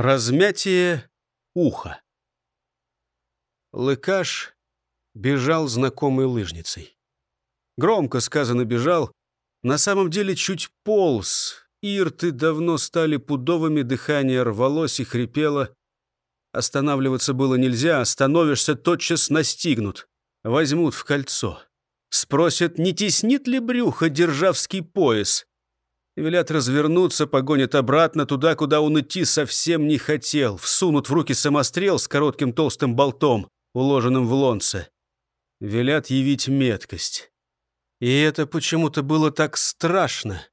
Размятие уха. Лыкаш бежал знакомой лыжницей. Громко сказано бежал, на самом деле чуть полз. Ирты давно стали пудовыми, дыхание рвалось и хрипело. Останавливаться было нельзя, остановишься, тотчас настигнут. Возьмут в кольцо. Спросят, не теснит ли брюхо державский пояс. Велят развернуться, погонят обратно туда, куда он идти совсем не хотел. Всунут в руки самострел с коротким толстым болтом, уложенным в лонце. Велят явить меткость. И это почему-то было так страшно.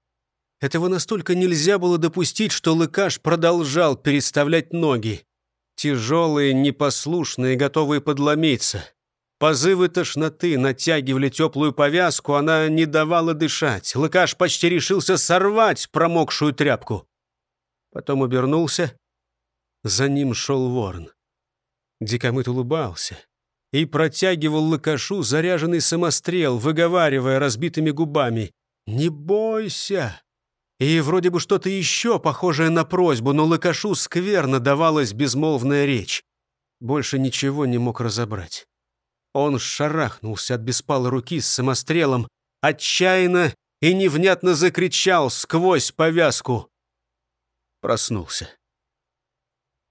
Этого настолько нельзя было допустить, что Лыкаш продолжал переставлять ноги. Тяжелые, непослушные, готовые подломиться. Позывы тошноты натягивали теплую повязку, она не давала дышать. Лыкаш почти решился сорвать промокшую тряпку. Потом обернулся. За ним шел ворон. Дикомыт улыбался и протягивал Лыкашу заряженный самострел, выговаривая разбитыми губами «Не бойся!» И вроде бы что-то еще похожее на просьбу, но Лыкашу скверно давалась безмолвная речь. Больше ничего не мог разобрать. Он шарахнулся от беспалой руки с самострелом, отчаянно и невнятно закричал сквозь повязку. Проснулся.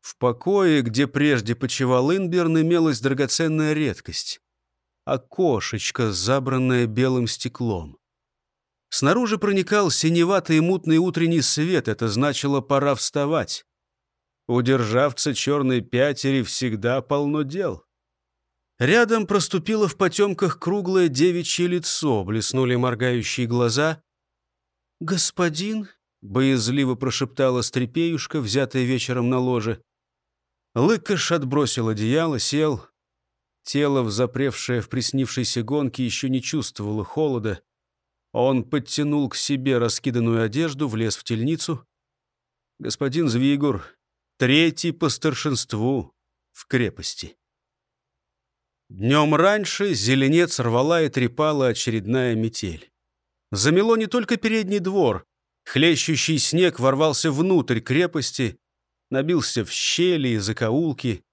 В покое, где прежде почевал Инберн, имелась драгоценная редкость — окошечко, забранное белым стеклом. Снаружи проникал синеватый и мутный утренний свет, это значило «пора вставать». У державца черной пятери всегда полно дел. Рядом проступило в потемках круглое девичье лицо, блеснули моргающие глаза. «Господин?» — боязливо прошептала стрепеюшка, взятая вечером на ложе. Лыкаш отбросил одеяло, сел. Тело, взапревшее в приснившейся гонке, еще не чувствовало холода. Он подтянул к себе раскиданную одежду, влез в тельницу. Господин Звигур, третий по старшинству в крепости. Днем раньше зеленец рвала и трепала очередная метель. Замело не только передний двор. Хлещущий снег ворвался внутрь крепости, набился в щели и закоулки.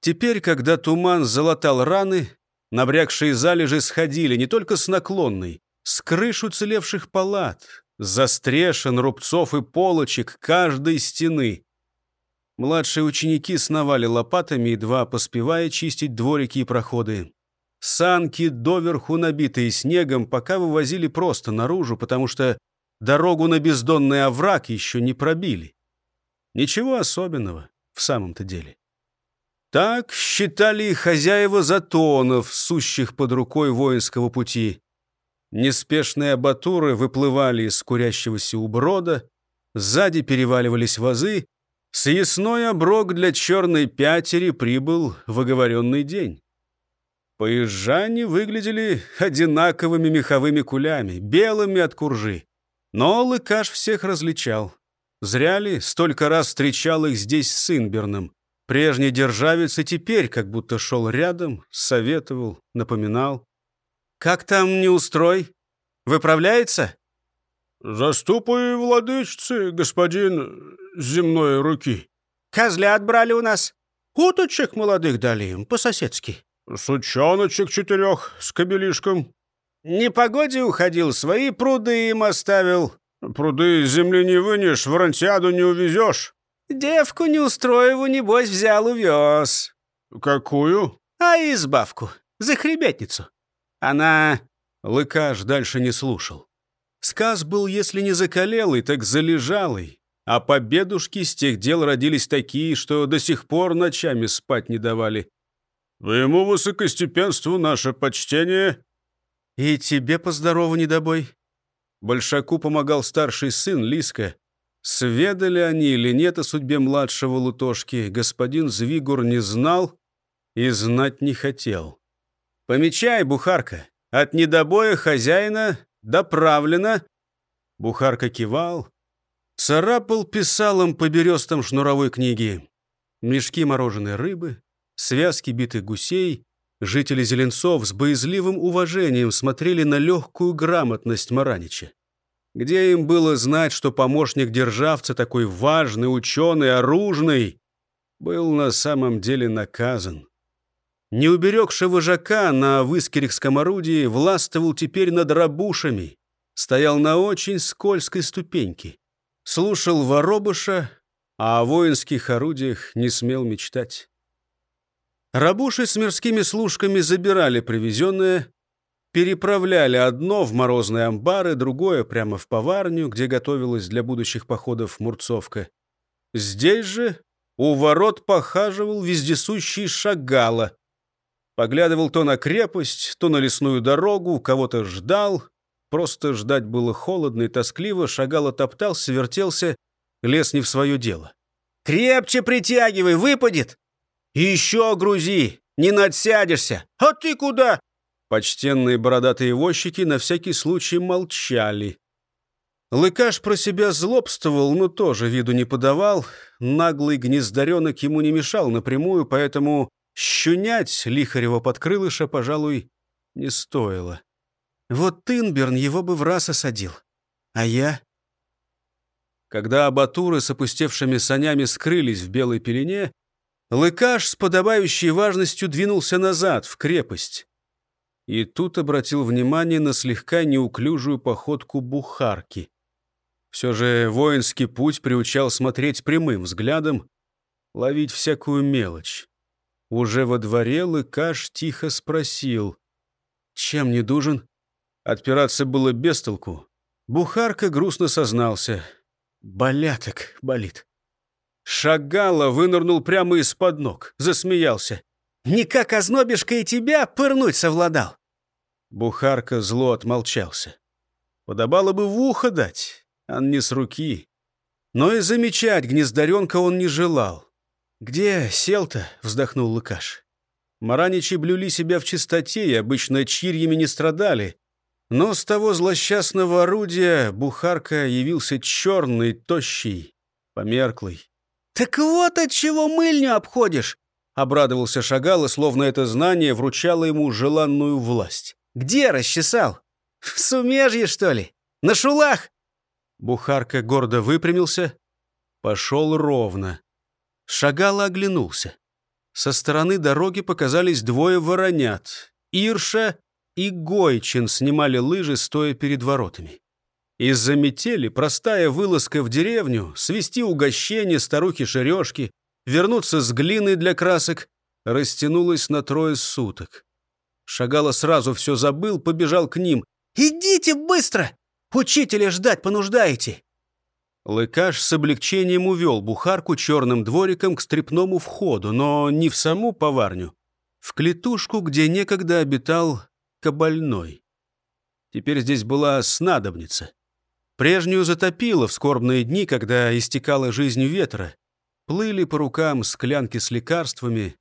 Теперь, когда туман залатал раны, набрякшие залежи сходили не только с наклонной, с крыш уцелевших палат, застрешен, рубцов и полочек каждой стены. Младшие ученики сновали лопатами, едва поспевая чистить дворики и проходы. Санки, доверху набитые снегом, пока вывозили просто наружу, потому что дорогу на бездонный овраг еще не пробили. Ничего особенного в самом-то деле. Так считали и хозяева затонов, сущих под рукой воинского пути. Неспешные абатуры выплывали из курящегося уброда, сзади переваливались вазы, Съясной оброк для черной пятери прибыл в оговоренный день. Поезжане выглядели одинаковыми меховыми кулями, белыми от куржи. Но Лыкаш всех различал. Зря ли столько раз встречал их здесь с Инберном. Прежний державец и теперь как будто шел рядом, советовал, напоминал. «Как там не устрой? Выправляется?» «Заступы владычцы, господин земной руки». «Козлят брали у нас. Уточек молодых дали им, по-соседски». «Сучоночек четырех с кобелишком». «Непогоде уходил, свои пруды им оставил». «Пруды земли не вынешь, в рантиаду не увезешь». «Девку неустроеву, небось, взял, увез». «Какую?» «А избавку, за хребетницу. Она...» Лыкаш дальше не слушал. Сказ был, если не закалелый, так залежалый. А победушки с тех дел родились такие, что до сих пор ночами спать не давали. «Твоему высокостепенству наше почтение». «И тебе поздорову, недобой». Большаку помогал старший сын Лиска. Сведали они или нет о судьбе младшего Лутошки, господин Звигур не знал и знать не хотел. «Помечай, бухарка, от недобоя хозяина «Доправлено!» Бухарка кивал. Царапал писалом по берестам шнуровой книги. Мешки мороженой рыбы, связки битых гусей. Жители Зеленцов с боязливым уважением смотрели на легкую грамотность Маранича. Где им было знать, что помощник державца такой важный, ученый, оружный, был на самом деле наказан. Не уберегши вожака на выскерихском орудии, властвовал теперь над рабушами, стоял на очень скользкой ступеньке, слушал воробыша, а о воинских орудиях не смел мечтать. Рабуши с мирскими служками забирали привезенное, переправляли одно в морозные амбары, другое прямо в поварню, где готовилась для будущих походов мурцовка. Здесь же у ворот похаживал вездесущий шагала. Поглядывал то на крепость, то на лесную дорогу, кого-то ждал. Просто ждать было холодно и тоскливо, шагало топтался, вертелся, лез не в свое дело. «Крепче притягивай, выпадет! Еще грузи, не надсядешься! А ты куда?» Почтенные бородатые возчики на всякий случай молчали. Лыкаш про себя злобствовал, но тоже виду не подавал. Наглый гнездаренок ему не мешал напрямую, поэтому щунять Лихарева под крылыша, пожалуй, не стоило. Вот Тынберн его бы в раз осадил. А я? Когда абатуры с опустевшими санями скрылись в белой пелене, Лыкаш с подобающей важностью двинулся назад, в крепость. И тут обратил внимание на слегка неуклюжую походку бухарки. Все же воинский путь приучал смотреть прямым взглядом, ловить всякую мелочь. Уже во дворе Лыкаш тихо спросил. «Чем не дужен?» Отпираться было без толку. Бухарка грустно сознался. «Боляток болит». Шагала вынырнул прямо из-под ног, засмеялся. «Никак ознобишка и тебя пырнуть совладал!» Бухарка зло отмолчался. Подобало бы в ухо дать, а не с руки. Но и замечать гнездаренка он не желал. «Где сел-то?» — вздохнул Лукаш. Мараничи блюли себя в чистоте и обычно чирьями не страдали. Но с того злосчастного орудия Бухарка явился черный, тощий, померклый. «Так вот от чего мыльню обходишь!» — обрадовался Шагал, и словно это знание вручало ему желанную власть. «Где расчесал? В сумежье, что ли? На шулах?» Бухарка гордо выпрямился, пошел ровно. Шагало оглянулся. Со стороны дороги показались двое воронят. Ирша и Гойчин снимали лыжи, стоя перед воротами. Из-за метели простая вылазка в деревню, свести угощение старухи-шережки, вернуться с глиной для красок, растянулась на трое суток. Шагало сразу все забыл, побежал к ним. «Идите быстро! Учителя ждать понуждаете!» Лыкаш с облегчением увел бухарку черным двориком к стрепному входу, но не в саму поварню, в клетушку, где некогда обитал кабальной. Теперь здесь была снадобница. Прежнюю затопило в скорбные дни, когда истекала жизнь ветра. Плыли по рукам склянки с лекарствами,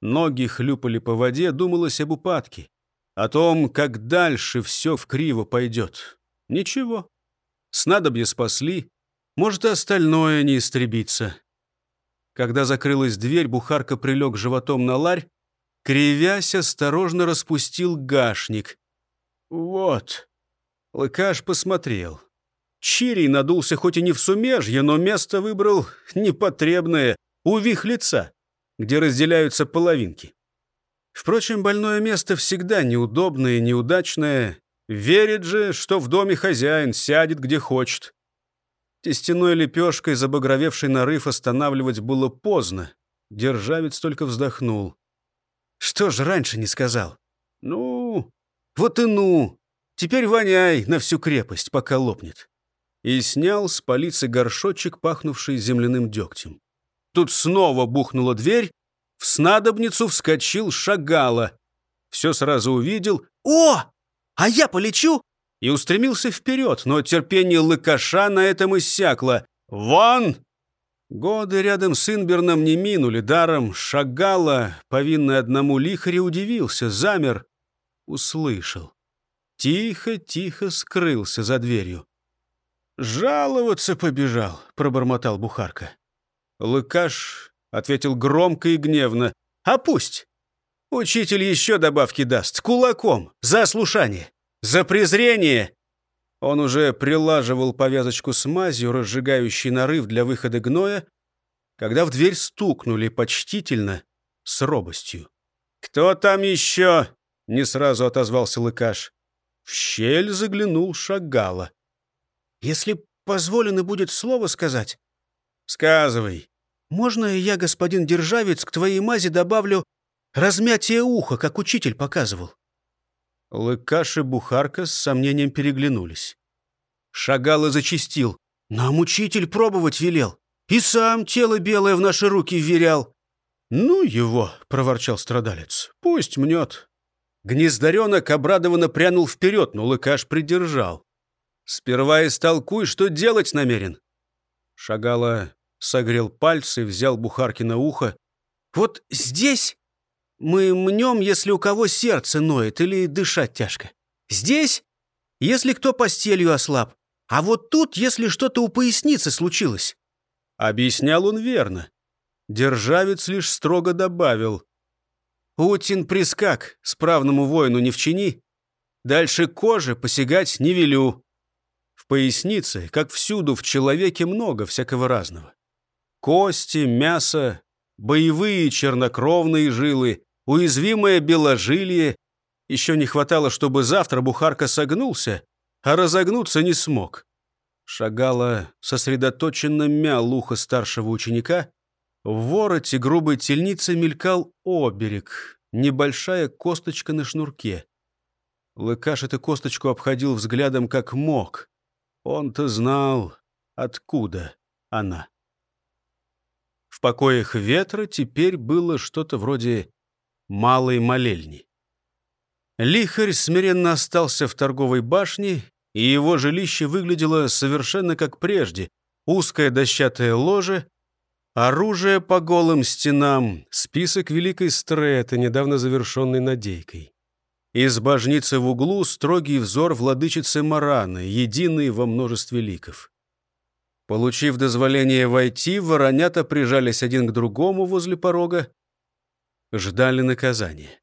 ноги хлюпали по воде, думалось об упадке, о том, как дальше все вкриво пойдет. Ничего. Снадобье спасли, может, и остальное не истребится. Когда закрылась дверь, бухарка прилег животом на ларь, кривясь, осторожно распустил гашник. Вот. Лыкаш посмотрел. Чирий надулся хоть и не в сумежье, но место выбрал непотребное, у вихлица, где разделяются половинки. Впрочем, больное место всегда неудобное и неудачное, Верит же, что в доме хозяин сядет где хочет. Тестяной лепешкой забагровевший нарыв останавливать было поздно. Державец только вздохнул. Что ж раньше не сказал? Ну, вот и ну. Теперь воняй на всю крепость, пока лопнет. И снял с полицы горшочек, пахнувший земляным дегтем. Тут снова бухнула дверь, в снадобницу вскочил шагала. Все сразу увидел. «О, а я полечу?» И устремился вперед, но терпение лыкаша на этом иссякло. «Вон!» Годы рядом с Инберном не минули, даром шагала, повинный одному лихаре, удивился, замер, услышал. Тихо-тихо скрылся за дверью. «Жаловаться побежал», — пробормотал Бухарка. Лыкаш ответил громко и гневно. «А пусть! Учитель еще добавки даст. Кулаком. За ослушание. За презрение. Он уже прилаживал повязочку с мазью, разжигающей нарыв для выхода гноя, когда в дверь стукнули почтительно, с робостью. «Кто там еще?» — не сразу отозвался Лыкаш. В щель заглянул Шагала. «Если позволено будет слово сказать...» «Сказывай». «Можно я, господин Державец, к твоей мази добавлю размятие уха, как учитель показывал?» Лыкаш и Бухарка с сомнением переглянулись. Шагало зачистил. «Нам учитель пробовать велел. И сам тело белое в наши руки вверял». «Ну его!» — проворчал страдалец. «Пусть мнет». Гнездаренок обрадованно прянул вперед, но Лыкаш придержал. «Сперва истолкуй, что делать намерен». Шагало согрел пальцы, взял Бухарки на ухо. «Вот здесь мы мнем, если у кого сердце ноет или дышать тяжко. Здесь, если кто постелью ослаб. А вот тут, если что-то у поясницы случилось. Объяснял он верно. Державец лишь строго добавил. Утин прискак, справному воину не вчини. Дальше кожи посягать не велю. В пояснице, как всюду в человеке, много всякого разного. Кости, мясо, боевые чернокровные жилы, уязвимое беложилие. Еще не хватало, чтобы завтра Бухарка согнулся, а разогнуться не смог. Шагала сосредоточенно мял ухо старшего ученика. В вороте грубой тельницы мелькал оберег, небольшая косточка на шнурке. Лыкаш эту косточку обходил взглядом как мог. Он-то знал, откуда она. В покоях ветра теперь было что-то вроде малой молельни. Лихарь смиренно остался в торговой башне, и его жилище выглядело совершенно как прежде. Узкое дощатое ложе, оружие по голым стенам, список великой стреты, недавно завершенной надейкой. Из божницы в углу строгий взор владычицы Мараны, единый во множестве ликов. Получив дозволение войти, воронята прижались один к другому возле порога, ждали наказания.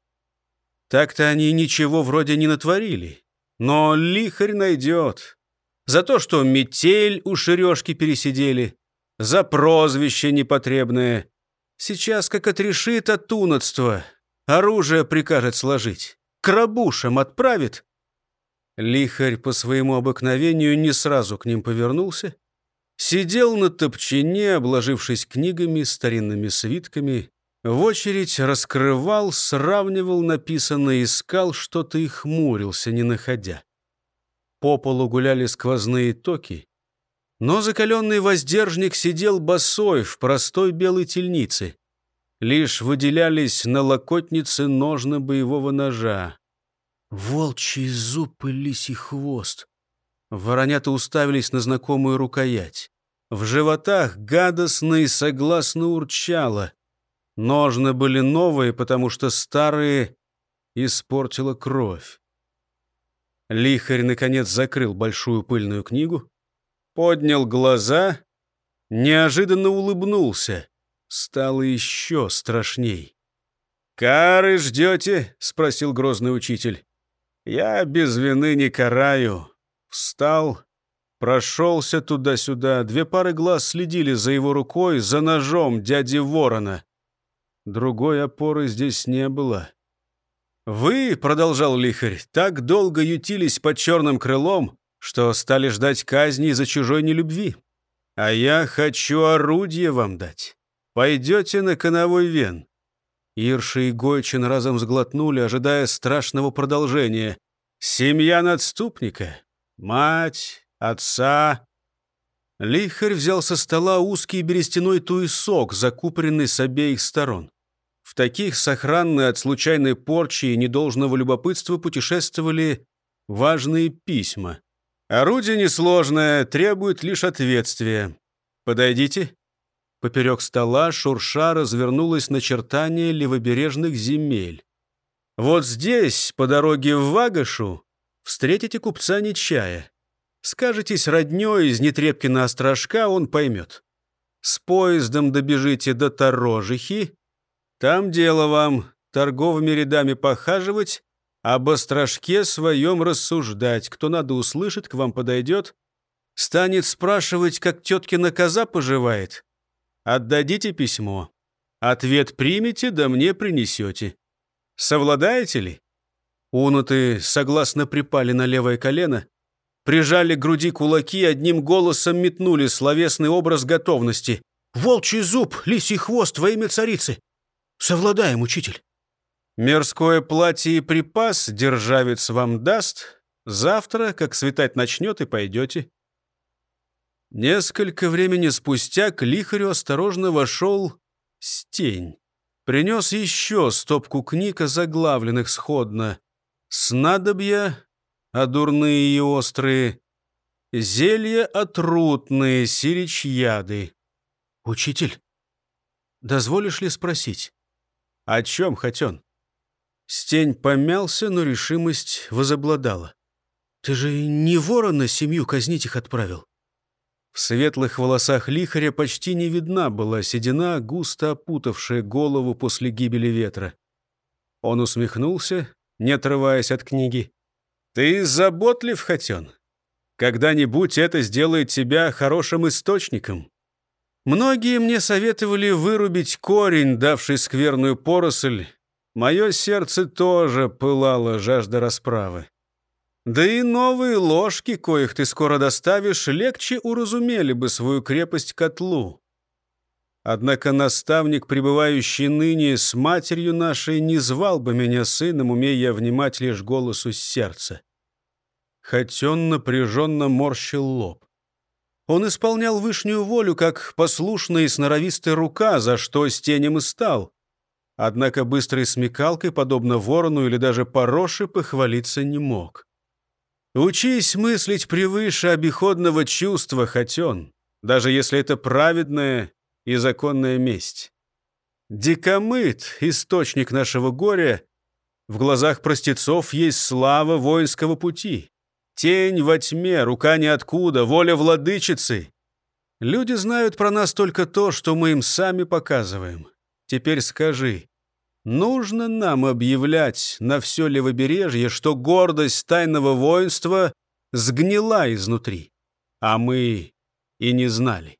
Так-то они ничего вроде не натворили, но лихарь найдет. За то, что метель у шережки пересидели, за прозвище непотребное. Сейчас как отрешит от тунодства, оружие прикажет сложить, к рабушам отправит. Лихарь по своему обыкновению не сразу к ним повернулся. Сидел на топчине, обложившись книгами, старинными свитками, в очередь раскрывал, сравнивал написанное, искал что-то и хмурился, не находя. По полу гуляли сквозные токи, но закаленный воздержник сидел босой в простой белой тельнице. Лишь выделялись на локотнице ножны боевого ножа. Волчий зуб и лисий хвост. Воронята уставились на знакомую рукоять. В животах гадостно и согласно урчало. Ножны были новые, потому что старые испортила кровь. Лихарь, наконец, закрыл большую пыльную книгу, поднял глаза, неожиданно улыбнулся. Стало еще страшней. «Кары ждете?» — спросил грозный учитель. «Я без вины не караю». Встал, прошелся туда-сюда. Две пары глаз следили за его рукой, за ножом дяди Ворона. Другой опоры здесь не было. «Вы, — продолжал лихарь, — так долго ютились под черным крылом, что стали ждать казни за чужой нелюбви. А я хочу орудие вам дать. Пойдете на коновой вен». Ирша и Гойчин разом сглотнули, ожидая страшного продолжения. «Семья надступника, мать, отца, Лихарь взял со стола узкий берестяной туесок, закупоренный с обеих сторон. В таких сохранные от случайной порчи и недолжного любопытства путешествовали важные письма. Орудие несложное, требует лишь ответствия. Подойдите. Поперек стола шурша развернулось начертание левобережных земель. Вот здесь, по дороге в Вагашу, встретите купца Нечая. Скажетесь роднёй из Нетребкина острожка, он поймет. С поездом добежите до Торожихи, там дело вам торговыми рядами похаживать, об острожке своем рассуждать. Кто надо услышит, к вам подойдет, станет спрашивать, как теткина коза поживает. Отдадите письмо. Ответ примете, да мне принесете. Совладаете ли? Унуты согласно припали на левое колено, прижали к груди кулаки, одним голосом метнули словесный образ готовности. «Волчий зуб, лисий хвост во имя царицы! Совладаем, учитель!» «Мирское платье и припас державец вам даст. Завтра, как светать начнет, и пойдете». Несколько времени спустя к лихарю осторожно вошел Стень. Принес еще стопку книг, заглавленных сходно. Снадобья, а дурные и острые, зелья отрутные, сирич яды. «Учитель, дозволишь ли спросить?» «О чем, Хотен?» Стень помялся, но решимость возобладала. «Ты же не ворона семью казнить их отправил?» В светлых волосах лихаря почти не видна была седина, густо опутавшая голову после гибели ветра. Он усмехнулся, не отрываясь от книги. «Ты заботлив, Хотен. Когда-нибудь это сделает тебя хорошим источником. Многие мне советовали вырубить корень, давший скверную поросль. Мое сердце тоже пылало жажда расправы. Да и новые ложки, коих ты скоро доставишь, легче уразумели бы свою крепость котлу. Однако наставник, пребывающий ныне с матерью нашей, не звал бы меня сыном, умея внимать лишь голосу сердца. Хоть он напряженно морщил лоб. Он исполнял вышнюю волю, как послушная и сноровистая рука, за что с тенем и стал. Однако быстрой смекалкой, подобно ворону или даже пороши, похвалиться не мог. Учись мыслить превыше обиходного чувства, хотен, даже если это праведная и законная месть. Дикомыт, источник нашего горя, в глазах простецов есть слава воинского пути. Тень во тьме, рука ниоткуда, воля владычицы. Люди знают про нас только то, что мы им сами показываем. Теперь скажи, Нужно нам объявлять на все левобережье, что гордость тайного воинства сгнила изнутри, а мы и не знали.